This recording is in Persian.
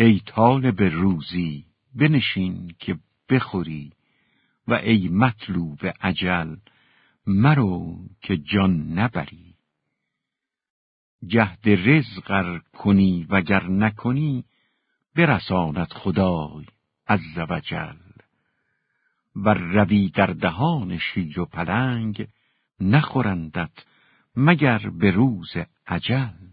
ای طالب روزی بنشین که بخوری و ای مطلوب عجل مرو که جان نبری. جهد رزق ار کنی وگر نکنی برساند خدای عز وجل و روی در دهان شیر و پلنگ نخورندت مگر به روز عجل